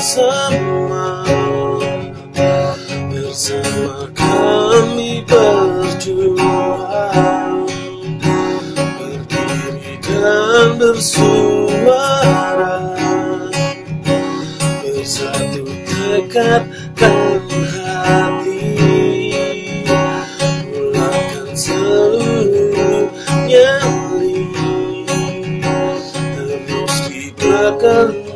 bersama. Bersama kami berjuang bersuara. Bersatu tekadkan hati. Pulangkan seluruh nyali. Terus di belakangmu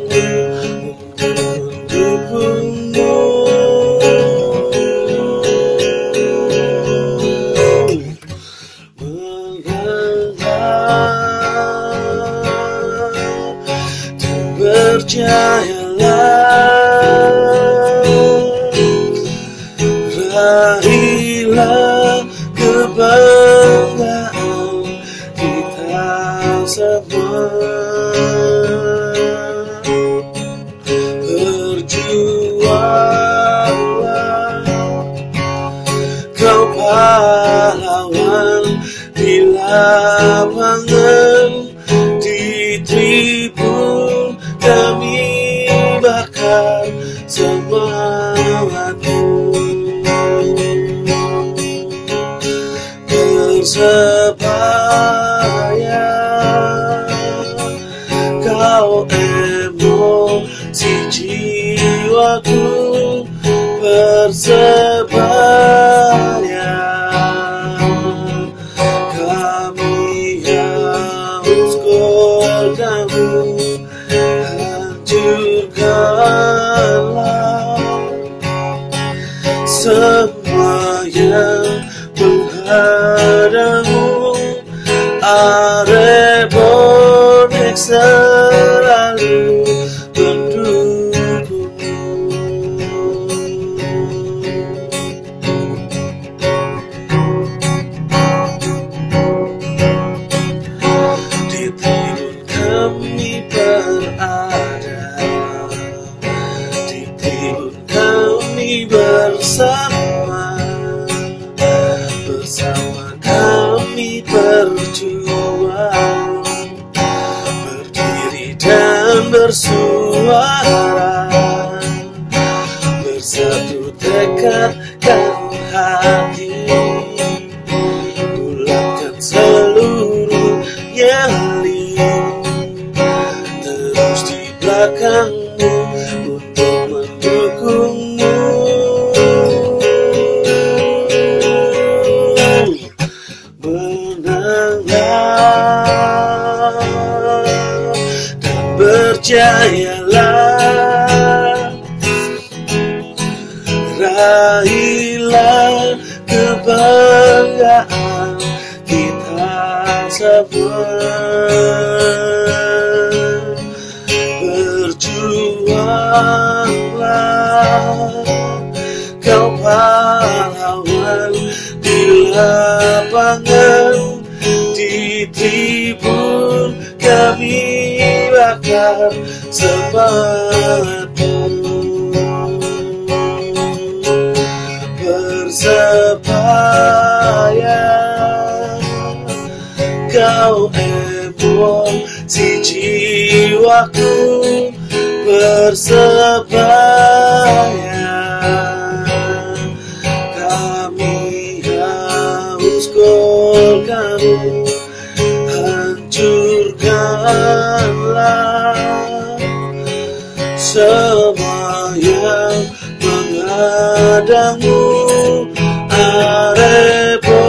berjayalah Raihlah kebanggaan Persebaya Kau emosi jiwaku Persebaya Selalu mendukungmu. Di timun kami berada Di timun kami bersama Bersama kami berjuang Bersatu tekadkan hati Bulatkan seluruh nyali Terus di belakangmu Untuk mendukungmu. Menanglah Dan berjayalah semua Berjuanglah Kau pahlawan di lapangan. Di tribun kami bakar semangatmu Kau emosi jiwaku Persebaya Kami haus gol kamu Hancurkanlah semua yang menghadangmu Arebonek